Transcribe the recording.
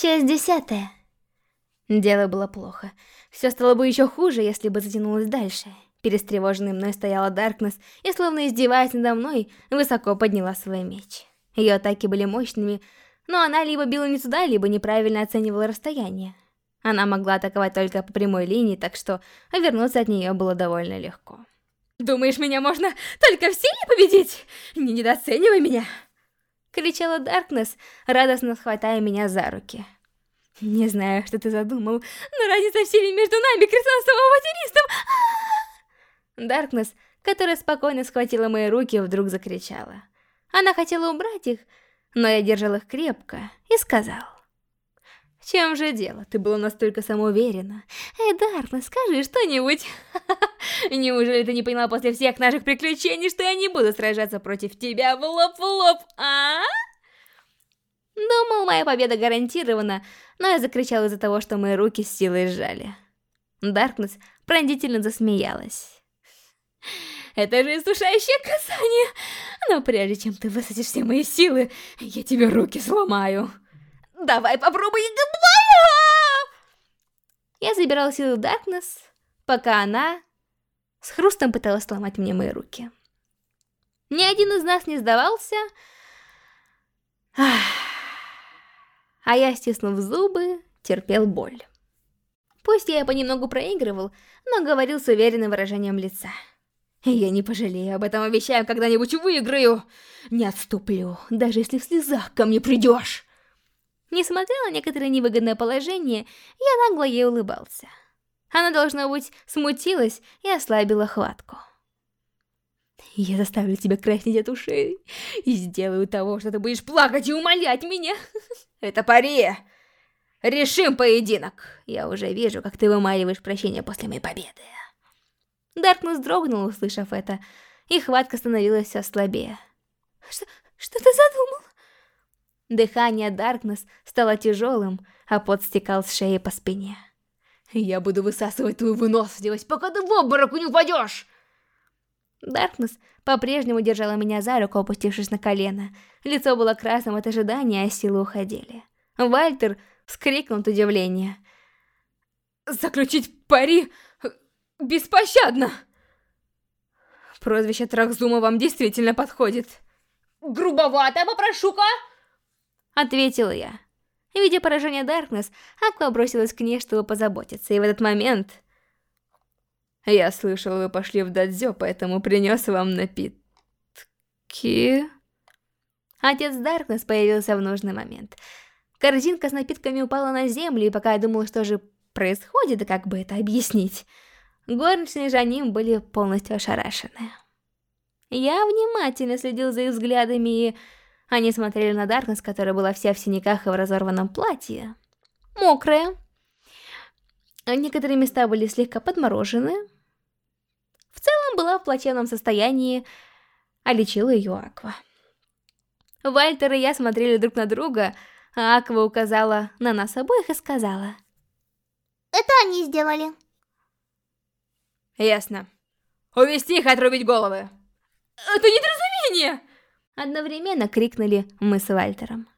Часть десятая. Дело было плохо. Все стало бы еще хуже, если бы затянулось дальше. Перестревоженный мной стояла Даркнесс и, словно издеваясь надо мной, высоко подняла свой меч. Ее атаки были мощными, но она либо била не туда, либо неправильно оценивала расстояние. Она могла атаковать только по прямой линии, так что вернуться от нее было довольно легко. «Думаешь, меня можно только в силе победить? Не недооценивай меня!» Кричала Даркнесс, радостно схватая меня за руки. «Не знаю, что ты задумал, но разница в силе между нами, крестоносцем и авантюристом!» Даркнесс, которая спокойно схватила мои руки, вдруг закричала. Она хотела убрать их, но я держал их крепко и сказал. «В чем же дело? Ты была настолько самоуверена. Эй, Даркнесс, скажи что-нибудь!» Неужели ты не поняла после всех наших приключений, что я не буду сражаться против тебя в лоб в лоб, а? Думал, моя победа гарантирована, но я закричал из-за того, что мои руки с силой сжали. Даркнесс пронзительно засмеялась. Это же иссушающее касание! Но прежде чем ты высадишь все мои силы, я тебе руки сломаю. Давай попробуй! Я забирал силу Даркнесс, пока она с хрустом пыталась сломать мне мои руки. Ни один из нас не сдавался, а я, стиснув зубы, терпел боль. Пусть я понемногу проигрывал, но говорил с уверенным выражением лица. Я не пожалею об этом, обещаю, когда-нибудь выиграю. Не отступлю, даже если в слезах ко мне придешь. Несмотря на некоторое невыгодное положение, я нагло ей улыбался. Она, должно быть, смутилась и ослабила хватку. Я заставлю тебя краснеть от ушей и сделаю того, что ты будешь плакать и умолять меня. Это пари. Решим поединок. Я уже вижу, как ты вымаливаешь прощение после моей победы. Даркнесс дрогнул, услышав это, и хватка становилась все слабее. Что, что ты задумал? Дыхание Даркнесс стало тяжелым, а пот стекал с шеи по спине. Я буду высасывать твою выносливость, пока ты в обморок не упадешь! Даркнесс по-прежнему держала меня за руку, опустившись на колено. Лицо было красным от ожидания, а силы уходили. Вальтер вскрикнул от удивления. «Заключить пари беспощадно!» Прозвище Трахзума вам действительно подходит. «Грубовато, попрошу-ка!» Ответила я. Видя поражение Даркнесс, Аква бросилась к ней, чтобы позаботиться, и в этот момент... Я слышал, вы пошли в дадзё, поэтому принес вам напитки... Отец Даркнесс появился в нужный момент. Корзинка с напитками упала на землю, и пока я думала, что же происходит, и как бы это объяснить, горничные за ним были полностью ошарашены. Я внимательно следил за их взглядами и они смотрели на Даркнесс, которая была вся в синяках и в разорванном платье. Мокрая. Некоторые места были слегка подморожены. В целом была в плачевном состоянии, а лечила ее Аква. Вальтер и я смотрели друг на друга, а Аква указала на нас обоих и сказала. Это они сделали. Ясно. Увести их отрубить головы. Это недоразумение! Одновременно крикнули мы с Вальтером.